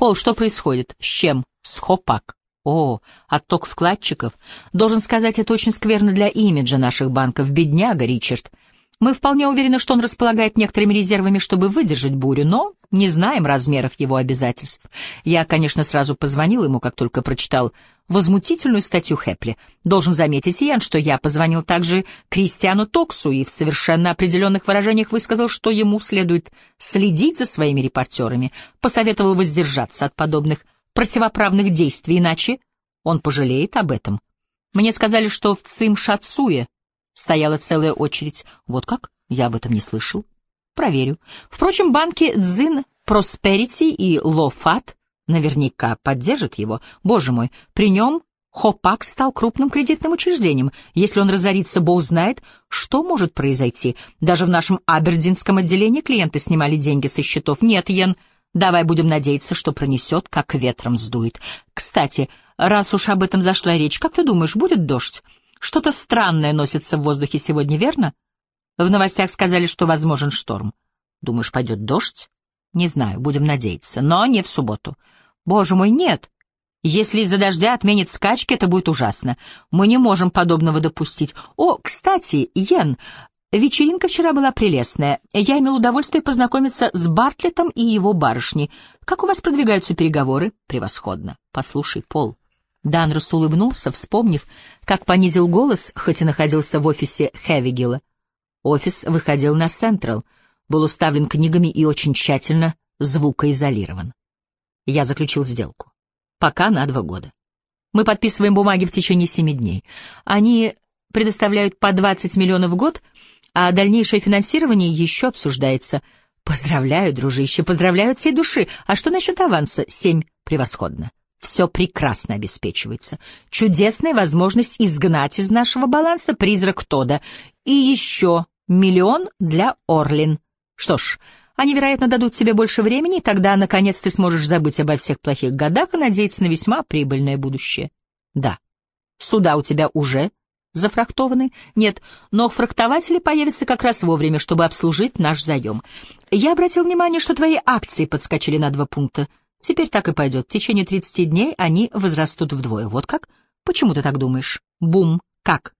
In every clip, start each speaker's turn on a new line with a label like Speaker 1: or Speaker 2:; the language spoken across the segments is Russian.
Speaker 1: Пол, что происходит? С чем? С Хопак. О, отток вкладчиков. Должен сказать, это очень скверно для имиджа наших банков. Бедняга, Ричард. Мы вполне уверены, что он располагает некоторыми резервами, чтобы выдержать бурю, но не знаем размеров его обязательств. Я, конечно, сразу позвонил ему, как только прочитал возмутительную статью Хепли. Должен заметить, Ян, что я позвонил также Кристиану Токсу и в совершенно определенных выражениях высказал, что ему следует следить за своими репортерами, посоветовал воздержаться от подобных противоправных действий, иначе он пожалеет об этом. Мне сказали, что в Цим-Шацуе стояла целая очередь. Вот как? Я об этом не слышал. Проверю. Впрочем, банки Дзин, Просперити и Лофат наверняка поддержат его. Боже мой, при нем Хопак стал крупным кредитным учреждением. Если он разорится, Бог знает, что может произойти. Даже в нашем Абердинском отделении клиенты снимали деньги со счетов. Нет, Йен, давай будем надеяться, что пронесет, как ветром сдует. Кстати, раз уж об этом зашла речь, как ты думаешь, будет дождь? Что-то странное носится в воздухе сегодня, верно? В новостях сказали, что возможен шторм. Думаешь, пойдет дождь? Не знаю, будем надеяться, но не в субботу. Боже мой, нет. Если из-за дождя отменят скачки, это будет ужасно. Мы не можем подобного допустить. О, кстати, Йен, вечеринка вчера была прелестная. Я имел удовольствие познакомиться с Бартлетом и его барышней. Как у вас продвигаются переговоры? Превосходно. Послушай, Пол, Данрос улыбнулся, вспомнив, как понизил голос, хоть и находился в офисе Хевигила. Офис выходил на Централ, был уставлен книгами и очень тщательно звукоизолирован. Я заключил сделку. Пока на два года. Мы подписываем бумаги в течение семи дней. Они предоставляют по 20 миллионов в год, а дальнейшее финансирование еще обсуждается. Поздравляю, дружище, поздравляю от всей души. А что насчет аванса? Семь. Превосходно. Все прекрасно обеспечивается. Чудесная возможность изгнать из нашего баланса призрак Тода. И еще миллион для Орлин. Что ж, они, вероятно, дадут тебе больше времени, тогда, наконец, ты сможешь забыть обо всех плохих годах и надеяться на весьма прибыльное будущее. Да. Суда у тебя уже зафрахтованы? Нет, но фрахтователи появятся как раз вовремя, чтобы обслужить наш заем. Я обратил внимание, что твои акции подскочили на два пункта. Теперь так и пойдет. В течение 30 дней они возрастут вдвое. Вот как? Почему ты так думаешь? Бум. Как?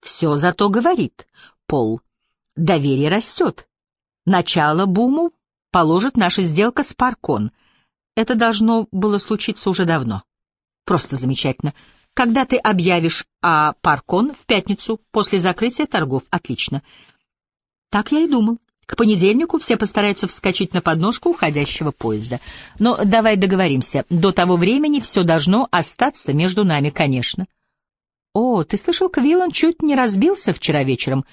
Speaker 1: Все зато говорит. Пол. Доверие растет. Начало буму положит наша сделка с Паркон. Это должно было случиться уже давно. Просто замечательно. Когда ты объявишь о Паркон в пятницу после закрытия торгов? Отлично. Так я и думал. К понедельнику все постараются вскочить на подножку уходящего поезда. Но давай договоримся, до того времени все должно остаться между нами, конечно. О, ты слышал, Квиллан чуть не разбился вчера вечером.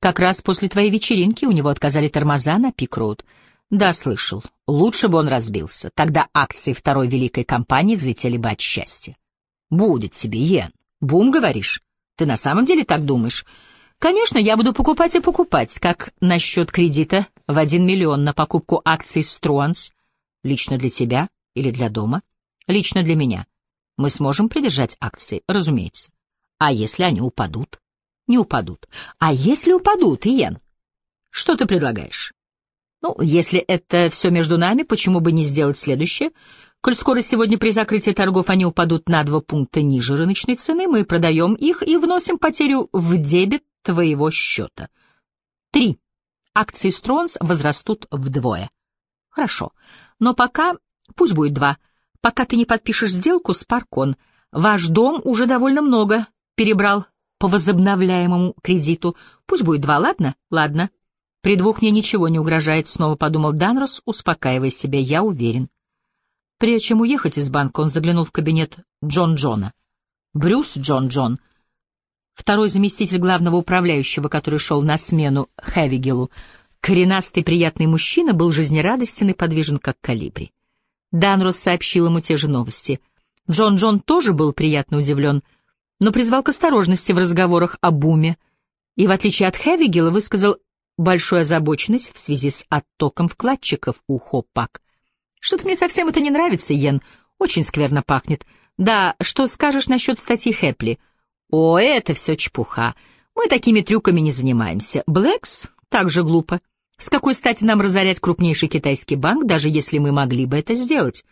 Speaker 1: Как раз после твоей вечеринки у него отказали тормоза на Пик-Роуд. Да, слышал. Лучше бы он разбился. Тогда акции второй великой компании взлетели бы от счастья. Будет тебе, Йен. Бум, говоришь? Ты на самом деле так думаешь? Конечно, я буду покупать и покупать, как насчет кредита в один миллион на покупку акций Струанс. Лично для тебя или для дома? Лично для меня. Мы сможем придержать акции, разумеется. А если они упадут? Не упадут. А если упадут, Иен? Что ты предлагаешь? Ну, если это все между нами, почему бы не сделать следующее? Коль скоро сегодня при закрытии торгов они упадут на два пункта ниже рыночной цены, мы продаем их и вносим потерю в дебет твоего счета. Три. Акции Стронс возрастут вдвое. Хорошо. Но пока, пусть будет два, пока ты не подпишешь сделку с Паркон, ваш дом уже довольно много перебрал по возобновляемому кредиту. Пусть будет два, ладно? Ладно. При двух мне ничего не угрожает, снова подумал Данрос, успокаивая себя, я уверен. Прежде чем уехать из банка, он заглянул в кабинет Джон Джона. Брюс Джон Джон — второй заместитель главного управляющего, который шел на смену Хевигелу, коренастый приятный мужчина, был жизнерадостен и подвижен, как калибри. Данрос сообщил ему те же новости. Джон Джон тоже был приятно удивлен, но призвал к осторожности в разговорах о буме и, в отличие от Хевигела, высказал большую озабоченность в связи с оттоком вкладчиков у Хоппак. «Что-то мне совсем это не нравится, Йен. Очень скверно пахнет. Да, что скажешь насчет статьи Хепли?» О, это все чепуха. Мы такими трюками не занимаемся. Блэкс также глупо. С какой стати нам разорять крупнейший китайский банк, даже если мы могли бы это сделать?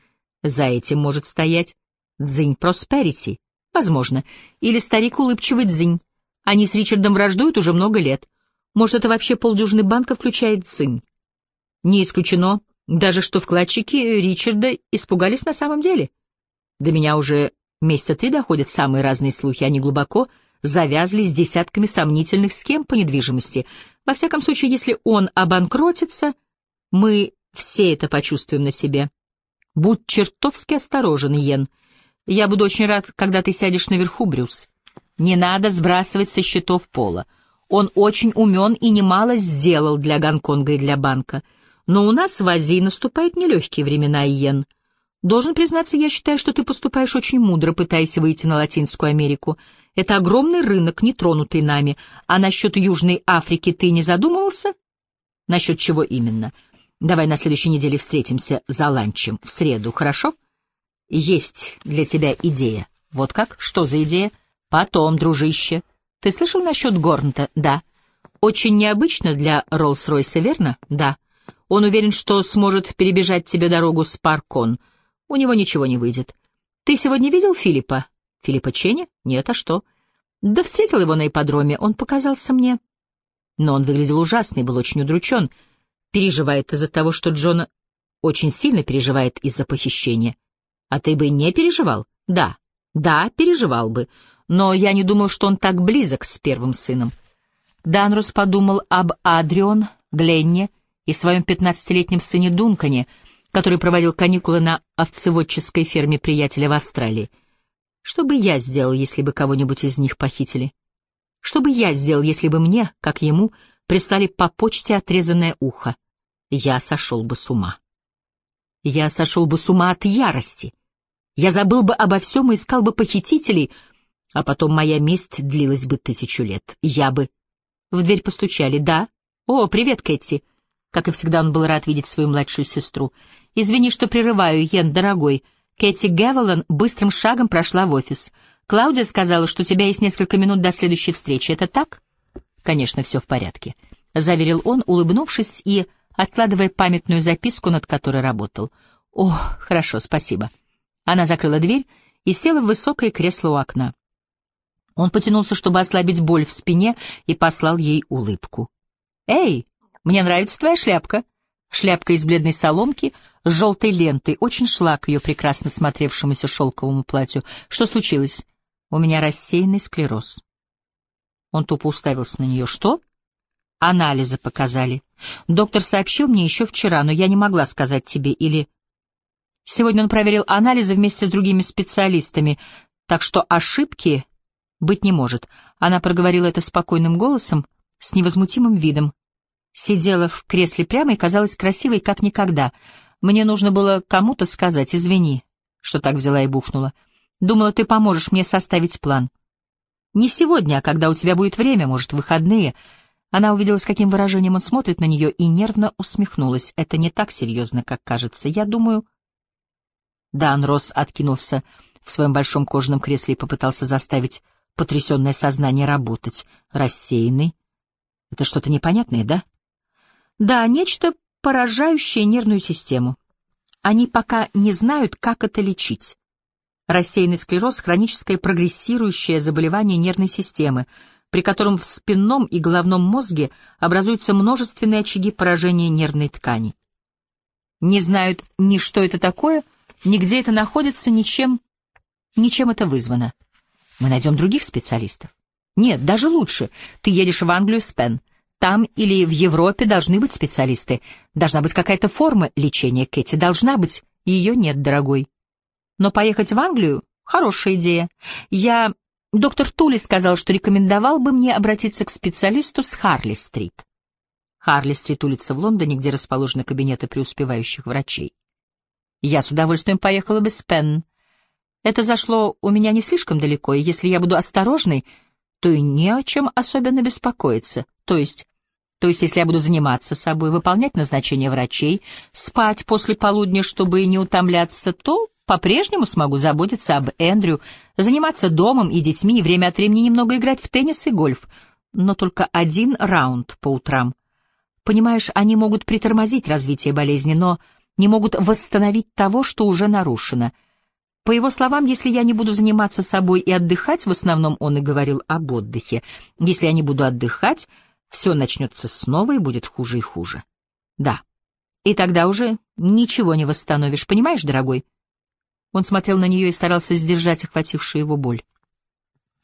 Speaker 1: За этим может стоять Дзинь Просперити, возможно, или старик улыбчивый Дзинь. Они с Ричардом враждуют уже много лет. Может, это вообще полдюжины банка включает Дзинь. Не исключено даже, что вкладчики Ричарда испугались на самом деле. До меня уже месяца три доходят самые разные слухи, они глубоко завязли с десятками сомнительных схем по недвижимости. Во всяком случае, если он обанкротится, мы все это почувствуем на себе. Будь чертовски осторожен, Йен. Я буду очень рад, когда ты сядешь наверху, Брюс. Не надо сбрасывать со счетов пола. Он очень умен и немало сделал для Гонконга и для банка. Но у нас в Азии наступают нелегкие времена, Йен. Должен признаться, я считаю, что ты поступаешь очень мудро, пытаясь выйти на Латинскую Америку. Это огромный рынок, не тронутый нами. А насчет Южной Африки ты не задумывался? Насчет чего именно? Давай на следующей неделе встретимся за ланчем, в среду, хорошо? Есть для тебя идея. Вот как? Что за идея? Потом, дружище. Ты слышал насчет Горнта? Да. Очень необычно для Роллс-Ройса, верно? Да. Он уверен, что сможет перебежать тебе дорогу с Паркон — у него ничего не выйдет. Ты сегодня видел Филиппа? Филиппа Ченни? Нет, а что? Да встретил его на ипподроме, он показался мне. Но он выглядел ужасно и был очень удручен. Переживает из-за того, что Джона очень сильно переживает из-за похищения. А ты бы не переживал? Да, да, переживал бы. Но я не думал, что он так близок с первым сыном. Данрус подумал об Адрион, Гленне и своем пятнадцатилетнем сыне Дункане — который проводил каникулы на овцеводческой ферме приятеля в Австралии. Что бы я сделал, если бы кого-нибудь из них похитили? Что бы я сделал, если бы мне, как ему, прислали по почте отрезанное ухо? Я сошел бы с ума. Я сошел бы с ума от ярости. Я забыл бы обо всем и искал бы похитителей, а потом моя месть длилась бы тысячу лет. Я бы... В дверь постучали. «Да? О, привет, Кэти!» Как и всегда, он был рад видеть свою младшую сестру. «Извини, что прерываю, Йен, дорогой». Кэти Гевелан быстрым шагом прошла в офис. «Клаудия сказала, что у тебя есть несколько минут до следующей встречи. Это так?» «Конечно, все в порядке», — заверил он, улыбнувшись и откладывая памятную записку, над которой работал. «О, хорошо, спасибо». Она закрыла дверь и села в высокое кресло у окна. Он потянулся, чтобы ослабить боль в спине, и послал ей улыбку. «Эй!» Мне нравится твоя шляпка. Шляпка из бледной соломки с желтой лентой очень шла к ее прекрасно смотревшемуся шелковому платью. Что случилось? У меня рассеянный склероз. Он тупо уставился на нее. Что? Анализы показали. Доктор сообщил мне еще вчера, но я не могла сказать тебе или... Сегодня он проверил анализы вместе с другими специалистами, так что ошибки быть не может. Она проговорила это спокойным голосом, с невозмутимым видом сидела в кресле прямо и казалась красивой, как никогда. Мне нужно было кому-то сказать «извини», что так взяла и бухнула. Думала, ты поможешь мне составить план. Не сегодня, а когда у тебя будет время, может, выходные. Она увидела, с каким выражением он смотрит на нее, и нервно усмехнулась. Это не так серьезно, как кажется. Я думаю... Дан Росс откинулся в своем большом кожаном кресле и попытался заставить потрясенное сознание работать. Рассеянный. Это что-то непонятное, да? Да, нечто поражающее нервную систему. Они пока не знают, как это лечить. Рассеянный склероз — хроническое прогрессирующее заболевание нервной системы, при котором в спинном и головном мозге образуются множественные очаги поражения нервной ткани. Не знают ни что это такое, ни где это находится, ничем, ничем это вызвано. Мы найдем других специалистов. Нет, даже лучше. Ты едешь в Англию с Пен. Там или в Европе должны быть специалисты. Должна быть какая-то форма лечения, Кэти. Должна быть. Ее нет, дорогой. Но поехать в Англию — хорошая идея. Я... Доктор Тули сказал, что рекомендовал бы мне обратиться к специалисту с Харли-стрит. Харли-стрит — улица в Лондоне, где расположены кабинеты преуспевающих врачей. Я с удовольствием поехала бы с Пен. Это зашло у меня не слишком далеко, и если я буду осторожной, то и не о чем особенно беспокоиться. То есть, то есть, если я буду заниматься собой, выполнять назначения врачей, спать после полудня, чтобы не утомляться, то по-прежнему смогу заботиться об Эндрю, заниматься домом и детьми и время от времени немного играть в теннис и гольф, но только один раунд по утрам. Понимаешь, они могут притормозить развитие болезни, но не могут восстановить того, что уже нарушено. По его словам, если я не буду заниматься собой и отдыхать, в основном он и говорил об отдыхе, если я не буду отдыхать, все начнется снова и будет хуже и хуже. Да. И тогда уже ничего не восстановишь, понимаешь, дорогой? Он смотрел на нее и старался сдержать охватившую его боль.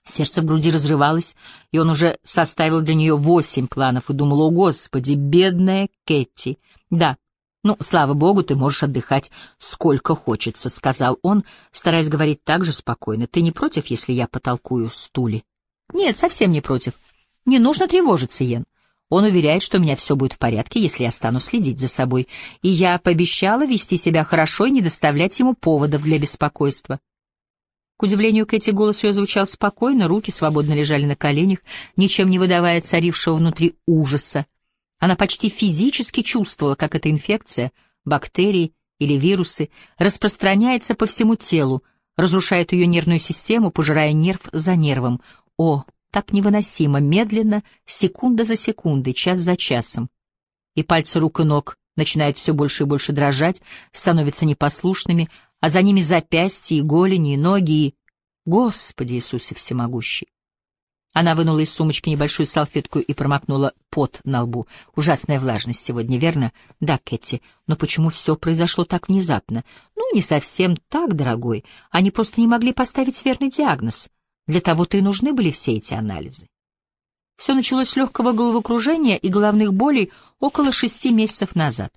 Speaker 1: Сердце в груди разрывалось, и он уже составил для нее восемь планов и думал, о, Господи, бедная Кэти. Да, ну, слава богу, ты можешь отдыхать сколько хочется, — сказал он, стараясь говорить так же спокойно. Ты не против, если я потолкую стуле? Нет, совсем не против. Не нужно тревожиться, Йен. Он уверяет, что у меня все будет в порядке, если я стану следить за собой, и я пообещала вести себя хорошо и не доставлять ему поводов для беспокойства. К удивлению Кэти голос ее звучал спокойно, руки свободно лежали на коленях, ничем не выдавая царившего внутри ужаса. Она почти физически чувствовала, как эта инфекция, бактерии или вирусы распространяется по всему телу, разрушает ее нервную систему, пожирая нерв за нервом. О, так невыносимо, медленно, секунда за секундой, час за часом. И пальцы рук и ног начинают все больше и больше дрожать, становятся непослушными, а за ними запястья и голени, и ноги, и... Господи Иисусе всемогущий! Она вынула из сумочки небольшую салфетку и промокнула пот на лбу. Ужасная влажность сегодня, верно? Да, Кэти, но почему все произошло так внезапно? Ну, не совсем так, дорогой. Они просто не могли поставить верный диагноз. Для того-то и нужны были все эти анализы. Все началось с легкого головокружения и головных болей около шести месяцев назад.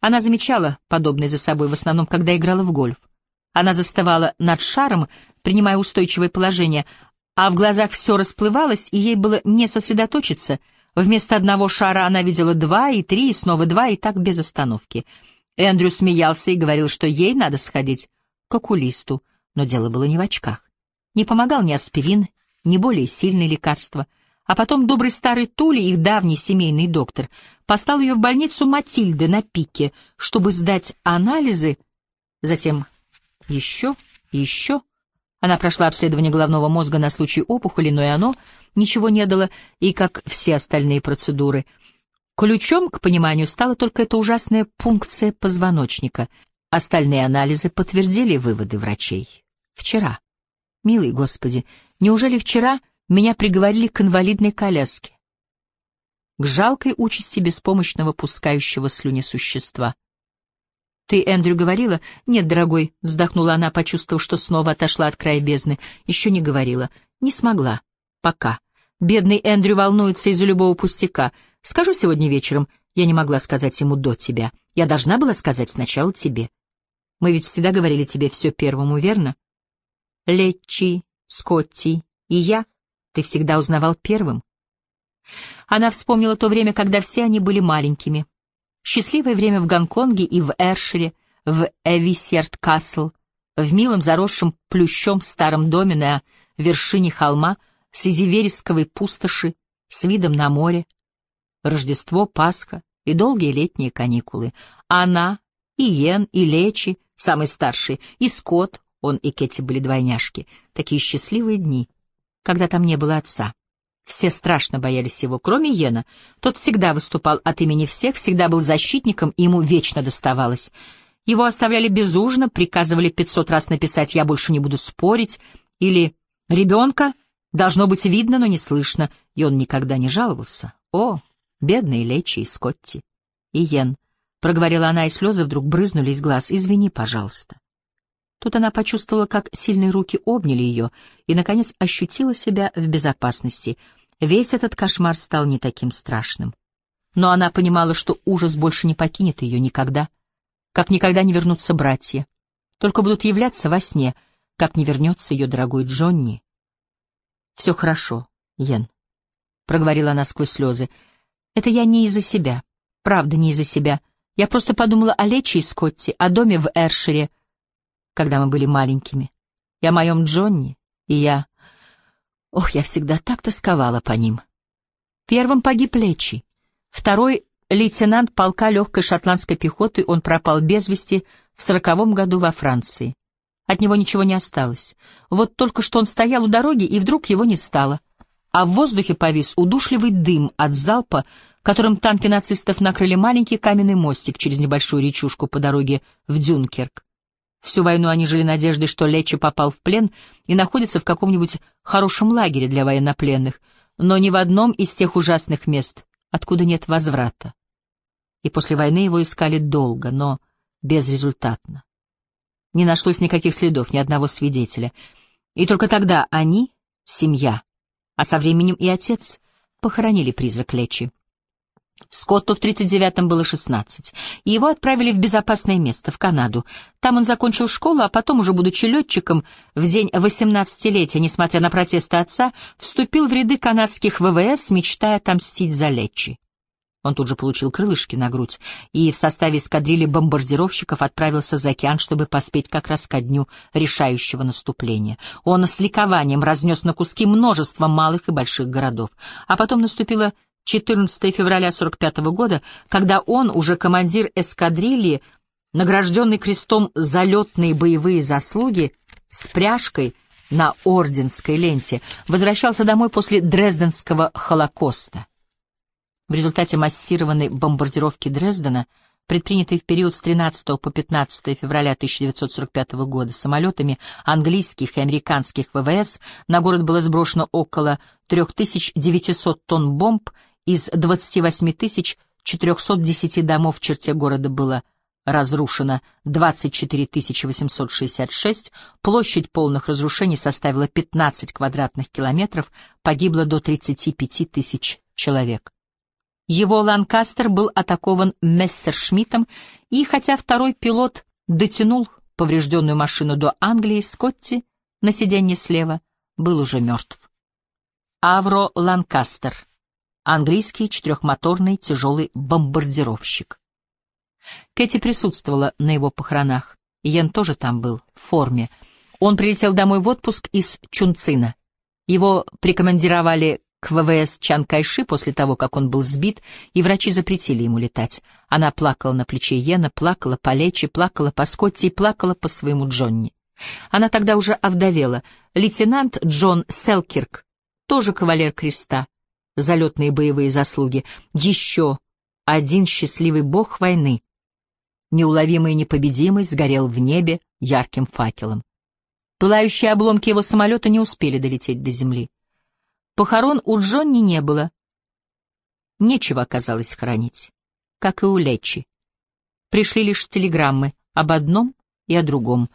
Speaker 1: Она замечала подобное за собой в основном, когда играла в гольф. Она застывала над шаром, принимая устойчивое положение, а в глазах все расплывалось, и ей было не сосредоточиться. Вместо одного шара она видела два и три, и снова два, и так без остановки. Эндрю смеялся и говорил, что ей надо сходить к окулисту, но дело было не в очках. Не помогал ни аспирин, ни более сильные лекарства — а потом добрый старый Тули, их давний семейный доктор, послал ее в больницу Матильды на пике, чтобы сдать анализы, затем еще еще. Она прошла обследование головного мозга на случай опухоли, но и оно ничего не дало, и, как все остальные процедуры, ключом к пониманию стала только эта ужасная пункция позвоночника. Остальные анализы подтвердили выводы врачей. Вчера. Милый Господи, неужели вчера меня приговорили к инвалидной коляске, к жалкой участи беспомощного пускающего слюни существа. «Ты, Эндрю, говорила?» «Нет, дорогой», — вздохнула она, почувствовав, что снова отошла от края бездны. «Еще не говорила. Не смогла. Пока. Бедный Эндрю волнуется из-за любого пустяка. Скажу сегодня вечером. Я не могла сказать ему до тебя. Я должна была сказать сначала тебе. Мы ведь всегда говорили тебе все первому, верно? Летчи, Скотти и я ты всегда узнавал первым. Она вспомнила то время, когда все они были маленькими. Счастливое время в Гонконге и в Эршере, в Эвисерт-Касл, в милом заросшем плющом старом доме на вершине холма, среди вересковой пустоши, с видом на море. Рождество, Пасха и долгие летние каникулы. Она, и Йен, и Лечи, самый старший, и Скотт, он и Кэти были двойняшки. Такие счастливые дни когда там не было отца. Все страшно боялись его, кроме Йена. Тот всегда выступал от имени всех, всегда был защитником, и ему вечно доставалось. Его оставляли без ужина, приказывали пятьсот раз написать «я больше не буду спорить» или «ребенка должно быть видно, но не слышно», и он никогда не жаловался. О, бедные Лечи и Скотти. И Йен, проговорила она, и слезы вдруг брызнули из глаз. «Извини, пожалуйста». Тут она почувствовала, как сильные руки обняли ее, и, наконец, ощутила себя в безопасности. Весь этот кошмар стал не таким страшным. Но она понимала, что ужас больше не покинет ее никогда, как никогда не вернутся братья, только будут являться во сне, как не вернется ее дорогой Джонни. «Все хорошо, Йен», — проговорила она сквозь слезы. «Это я не из-за себя, правда, не из-за себя. Я просто подумала о Лечи и Скотте, о доме в Эршере, — когда мы были маленькими, и о моем Джонни, и я... Ох, я всегда так тосковала по ним. Первым погиб Лечи, второй — лейтенант полка легкой шотландской пехоты, он пропал без вести в сороковом году во Франции. От него ничего не осталось. Вот только что он стоял у дороги, и вдруг его не стало. а в воздухе повис удушливый дым от залпа, которым танки нацистов накрыли маленький каменный мостик через небольшую речушку по дороге в Дюнкерк. Всю войну они жили надеждой, что Лечи попал в плен и находится в каком-нибудь хорошем лагере для военнопленных, но ни в одном из тех ужасных мест, откуда нет возврата. И после войны его искали долго, но безрезультатно. Не нашлось никаких следов, ни одного свидетеля. И только тогда они, семья, а со временем и отец похоронили призрак Лечи. Скотту в 39-м было 16, и его отправили в безопасное место, в Канаду. Там он закончил школу, а потом, уже будучи летчиком, в день 18-летия, несмотря на протесты отца, вступил в ряды канадских ВВС, мечтая отомстить за Лечи. Он тут же получил крылышки на грудь и в составе эскадрильи бомбардировщиков отправился за океан, чтобы поспеть как раз ко дню решающего наступления. Он с ликованием разнес на куски множество малых и больших городов. А потом наступило 14 февраля 45 года, когда он, уже командир эскадрильи, награжденный крестом залетные боевые заслуги, с пряжкой на орденской ленте, возвращался домой после Дрезденского Холокоста. В результате массированной бомбардировки Дрездена, предпринятой в период с 13 по 15 февраля 1945 года самолетами английских и американских ВВС, на город было сброшено около 3900 тонн бомб, из 28 410 домов в черте города было разрушено 24 866, площадь полных разрушений составила 15 квадратных километров, погибло до 35 тысяч человек. Его «Ланкастер» был атакован Мессершмиттом, и хотя второй пилот дотянул поврежденную машину до Англии, Скотти на сиденье слева был уже мертв. Авро Ланкастер. Английский четырехмоторный тяжелый бомбардировщик. Кэти присутствовала на его похоронах. Йен тоже там был, в форме. Он прилетел домой в отпуск из Чунцина. Его прикомандировали к ВВС Чан Кайши после того, как он был сбит, и врачи запретили ему летать. Она плакала на плече Йена, плакала по Лечи, плакала по Скотти и плакала по своему Джонни. Она тогда уже овдовела. Лейтенант Джон Селкирк, тоже кавалер креста, залетные боевые заслуги, еще один счастливый бог войны, неуловимый и непобедимый, сгорел в небе ярким факелом. Пылающие обломки его самолета не успели долететь до земли. Похорон у Джонни не было. Нечего оказалось хранить, как и у Лечи. Пришли лишь телеграммы об одном и о другом.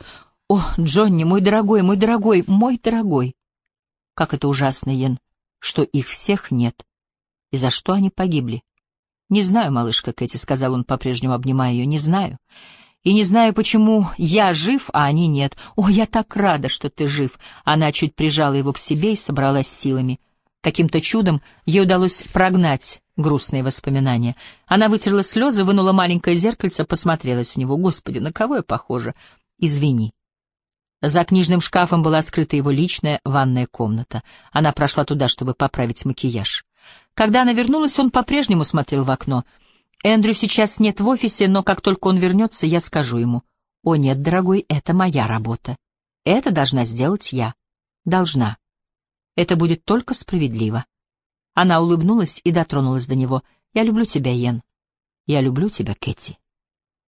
Speaker 1: «О, Джонни, мой дорогой, мой дорогой, мой дорогой!» Как это ужасно, Йен, что их всех нет. И за что они погибли? «Не знаю, малышка Кэти», — сказал он, по-прежнему обнимая ее, — «не знаю. И не знаю, почему я жив, а они нет. О, я так рада, что ты жив!» Она чуть прижала его к себе и собралась силами. Каким-то чудом ей удалось прогнать грустные воспоминания. Она вытерла слезы, вынула маленькое зеркальце, посмотрелась в него. Господи, на кого я похожа? Извини. За книжным шкафом была скрыта его личная ванная комната. Она прошла туда, чтобы поправить макияж. Когда она вернулась, он по-прежнему смотрел в окно. «Эндрю сейчас нет в офисе, но как только он вернется, я скажу ему. О нет, дорогой, это моя работа. Это должна сделать я. Должна. Это будет только справедливо. Она улыбнулась и дотронулась до него. «Я люблю тебя, Йен. Я люблю тебя, Кэти».